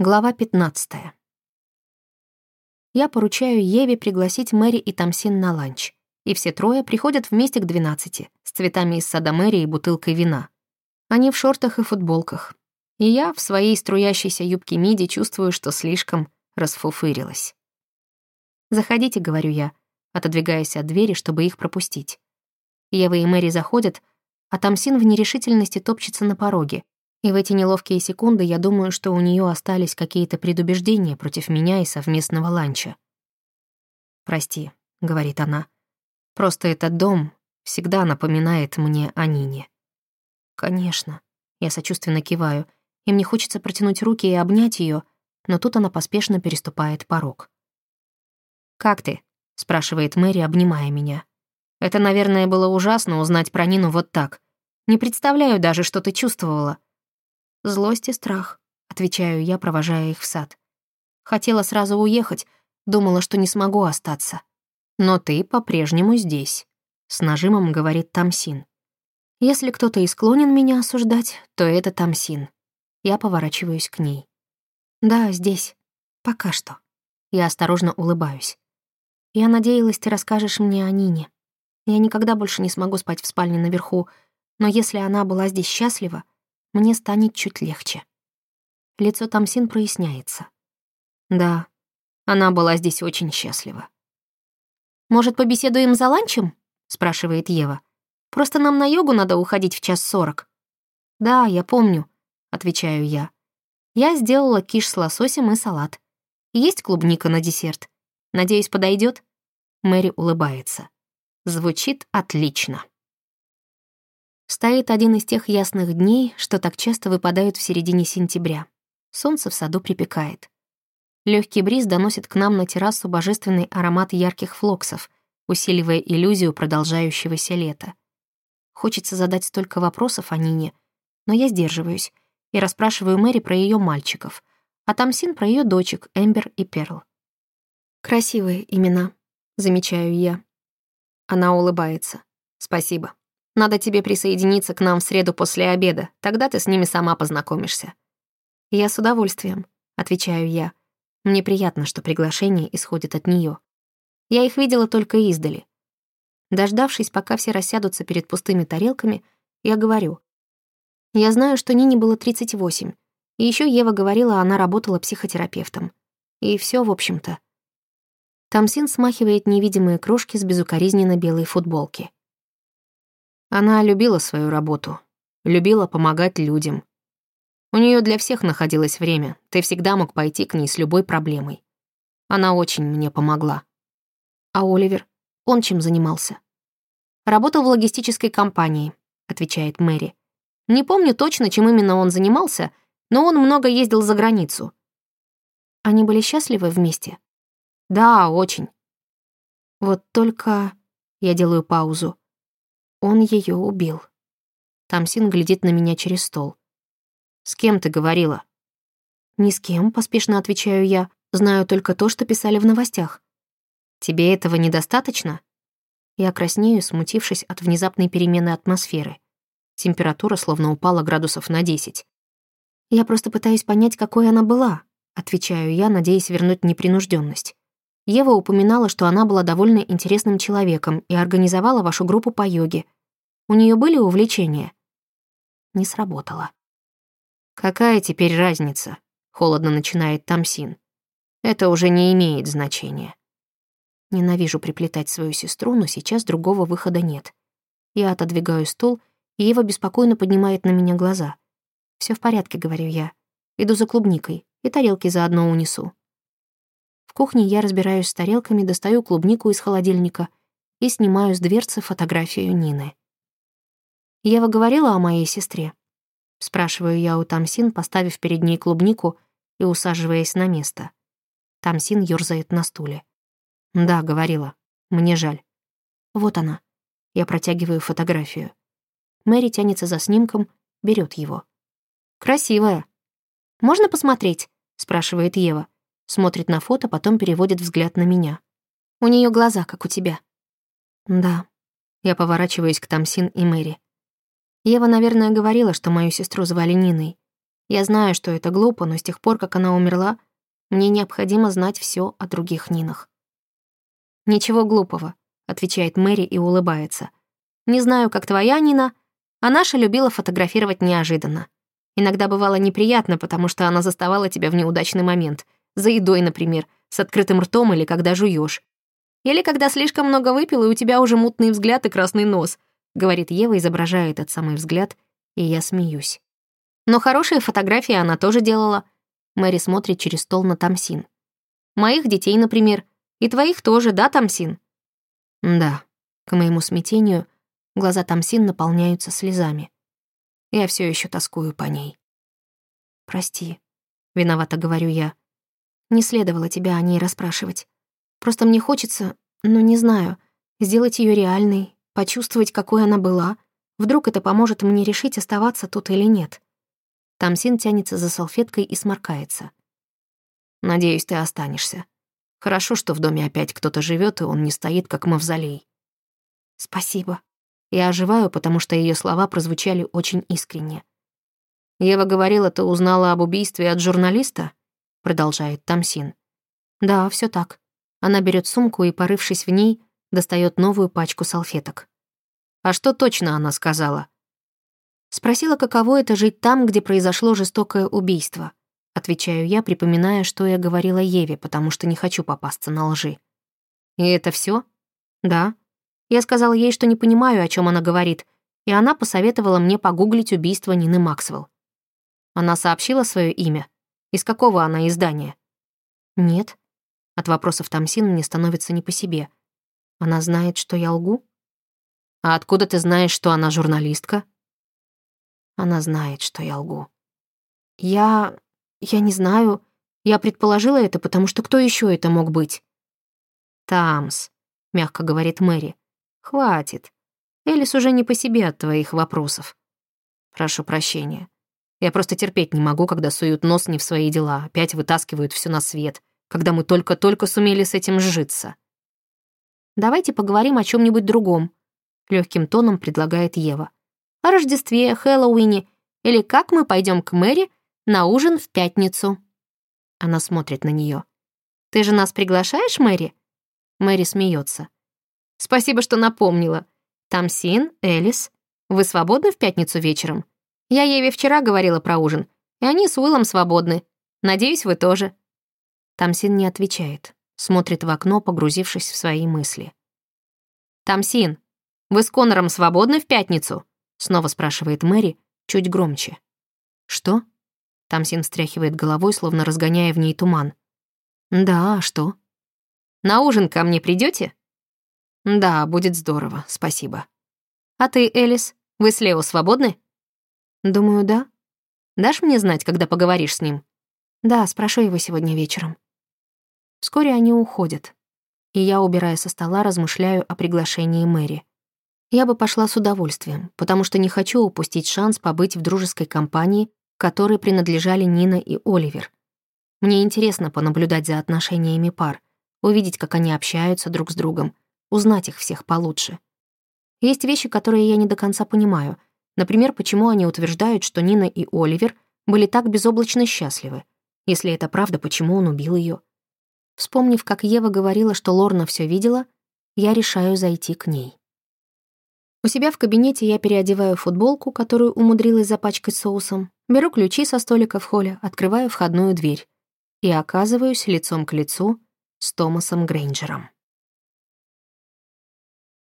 Глава 15. Я поручаю Еве пригласить Мэри и Тамсин на ланч. И все трое приходят вместе к 12 с цветами из сада Мэри и бутылкой вина. Они в шортах и футболках. И я в своей струящейся юбке миди чувствую, что слишком расфуфырилась. «Заходите», — говорю я, отодвигаясь от двери, чтобы их пропустить. Ева и Мэри заходят, а Тамсин в нерешительности топчется на пороге, и в эти неловкие секунды я думаю, что у нее остались какие-то предубеждения против меня и совместного ланча. «Прости», — говорит она. «Просто этот дом всегда напоминает мне о Нине». «Конечно». Я сочувственно киваю, и мне хочется протянуть руки и обнять ее, но тут она поспешно переступает порог. «Как ты?» — спрашивает Мэри, обнимая меня. «Это, наверное, было ужасно узнать про Нину вот так. Не представляю даже, что ты чувствовала». «Злость и страх», — отвечаю я, провожая их в сад. Хотела сразу уехать, думала, что не смогу остаться. «Но ты по-прежнему здесь», — с нажимом говорит Тамсин. «Если кто-то и склонен меня осуждать, то это Тамсин». Я поворачиваюсь к ней. «Да, здесь. Пока что». Я осторожно улыбаюсь. «Я надеялась, ты расскажешь мне о Нине. Я никогда больше не смогу спать в спальне наверху, но если она была здесь счастлива, мне станет чуть легче. Лицо Тамсин проясняется. Да, она была здесь очень счастлива. «Может, побеседуем за ланчем?» — спрашивает Ева. «Просто нам на йогу надо уходить в час сорок». «Да, я помню», — отвечаю я. Я сделала киш с лососем и салат. Есть клубника на десерт. Надеюсь, подойдет. Мэри улыбается. Звучит отлично. Стоит один из тех ясных дней, что так часто выпадают в середине сентября. Солнце в саду припекает. Легкий бриз доносит к нам на террасу божественный аромат ярких флоксов, усиливая иллюзию продолжающегося лета. Хочется задать столько вопросов о Нине, но я сдерживаюсь и расспрашиваю Мэри про ее мальчиков, а Тамсин про ее дочек Эмбер и Перл. «Красивые имена», — замечаю я. Она улыбается. «Спасибо». Надо тебе присоединиться к нам в среду после обеда, тогда ты с ними сама познакомишься». «Я с удовольствием», — отвечаю я. Мне приятно, что приглашение исходит от нее. Я их видела только издали. Дождавшись, пока все рассядутся перед пустыми тарелками, я говорю. Я знаю, что Нине было 38, и еще Ева говорила, она работала психотерапевтом. И все, в общем-то. Тамсин смахивает невидимые крошки с безукоризненно белой футболки. Она любила свою работу, любила помогать людям. У нее для всех находилось время, ты всегда мог пойти к ней с любой проблемой. Она очень мне помогла. А Оливер? Он чем занимался? Работал в логистической компании, отвечает Мэри. Не помню точно, чем именно он занимался, но он много ездил за границу. Они были счастливы вместе? Да, очень. Вот только... Я делаю паузу. Он ее убил. Тамсин глядит на меня через стол. «С кем ты говорила?» «Ни с кем», — поспешно отвечаю я. «Знаю только то, что писали в новостях». «Тебе этого недостаточно?» Я краснею, смутившись от внезапной перемены атмосферы. Температура словно упала градусов на десять. «Я просто пытаюсь понять, какой она была», — отвечаю я, надеясь вернуть непринужденность. Ева упоминала, что она была довольно интересным человеком и организовала вашу группу по йоге. У нее были увлечения? Не сработало. «Какая теперь разница?» — холодно начинает Тамсин. «Это уже не имеет значения». Ненавижу приплетать свою сестру, но сейчас другого выхода нет. Я отодвигаю стул, и Ева беспокойно поднимает на меня глаза. Все в порядке», — говорю я. «Иду за клубникой, и тарелки заодно унесу». В кухне я разбираюсь с тарелками, достаю клубнику из холодильника и снимаю с дверцы фотографию Нины. «Ева говорила о моей сестре?» Спрашиваю я у Тамсин, поставив перед ней клубнику и усаживаясь на место. Тамсин ёрзает на стуле. «Да, говорила. Мне жаль». «Вот она». Я протягиваю фотографию. Мэри тянется за снимком, берет его. «Красивая». «Можно посмотреть?» — спрашивает Ева. Смотрит на фото, потом переводит взгляд на меня. У нее глаза, как у тебя. Да. Я поворачиваюсь к Тамсин и Мэри. Ева, наверное, говорила, что мою сестру звали Ниной. Я знаю, что это глупо, но с тех пор, как она умерла, мне необходимо знать все о других Нинах. «Ничего глупого», — отвечает Мэри и улыбается. «Не знаю, как твоя Нина, а наша любила фотографировать неожиданно. Иногда бывало неприятно, потому что она заставала тебя в неудачный момент. За едой, например, с открытым ртом или когда жуешь. Или когда слишком много выпил, и у тебя уже мутный взгляд и красный нос», — говорит Ева, изображая этот самый взгляд, и я смеюсь. Но хорошие фотографии она тоже делала. Мэри смотрит через стол на Тамсин. «Моих детей, например, и твоих тоже, да, Тамсин?» «Да». К моему смятению глаза Тамсин наполняются слезами. Я все еще тоскую по ней. «Прости», — виновато говорю я. «Не следовало тебя о ней расспрашивать. Просто мне хочется, ну не знаю, сделать ее реальной, почувствовать, какой она была. Вдруг это поможет мне решить, оставаться тут или нет». Тамсин тянется за салфеткой и сморкается. «Надеюсь, ты останешься», Хорошо, что в доме опять кто-то живет, и он не стоит, как мавзолей. Спасибо. Я оживаю, потому что ее слова прозвучали очень искренне. «Ева говорила, ты узнала об убийстве от журналиста?» Продолжает Тамсин. «Да, все так». Она берет сумку и, порывшись в ней, достает новую пачку салфеток. «А что точно она сказала?» Спросила, каково это жить там, где произошло жестокое убийство. Отвечаю я, припоминая, что я говорила Еве, потому что не хочу попасться на лжи. «И это все? «Да». Я сказала ей, что не понимаю, о чем она говорит, и она посоветовала мне погуглить убийство Нины Максвелл. Она сообщила свое имя. Из какого она издания? Нет. От вопросов Тамсин мне становится не по себе. Она знает, что я лгу? А откуда ты знаешь, что она журналистка? Она знает, что я лгу. Я... «Я не знаю. Я предположила это, потому что кто еще это мог быть?» «Тамс», — мягко говорит Мэри. «Хватит. Элис уже не по себе от твоих вопросов. Прошу прощения. Я просто терпеть не могу, когда суют нос не в свои дела, опять вытаскивают все на свет, когда мы только-только сумели с этим сжиться». «Давайте поговорим о чем нибудь другом», — легким тоном предлагает Ева. «О Рождестве, Хэллоуине, или как мы пойдем к Мэри на ужин в пятницу». Она смотрит на нее. «Ты же нас приглашаешь, Мэри?» Мэри смеется. «Спасибо, что напомнила. Тамсин, Элис, вы свободны в пятницу вечером? Я Еве вчера говорила про ужин, и они с Уиллом свободны. Надеюсь, вы тоже». Тамсин не отвечает, смотрит в окно, погрузившись в свои мысли. «Тамсин, вы с Конором свободны в пятницу?» снова спрашивает Мэри, чуть громче. «Что?» Тамсин встряхивает головой, словно разгоняя в ней туман. «Да, а что?» «На ужин ко мне придете? «Да, будет здорово, спасибо». «А ты, Элис, вы с Лео свободны?» «Думаю, да. Дашь мне знать, когда поговоришь с ним?» «Да, спрошу его сегодня вечером». Вскоре они уходят, и я, убирая со стола, размышляю о приглашении Мэри. Я бы пошла с удовольствием, потому что не хочу упустить шанс побыть в дружеской компании которой принадлежали Нина и Оливер. Мне интересно понаблюдать за отношениями пар, увидеть, как они общаются друг с другом, узнать их всех получше. Есть вещи, которые я не до конца понимаю. Например, почему они утверждают, что Нина и Оливер были так безоблачно счастливы. Если это правда, почему он убил ее? Вспомнив, как Ева говорила, что Лорна все видела, я решаю зайти к ней. У себя в кабинете я переодеваю футболку, которую умудрилась запачкать соусом, Беру ключи со столика в холле, открываю входную дверь и оказываюсь лицом к лицу с Томасом Грейнджером.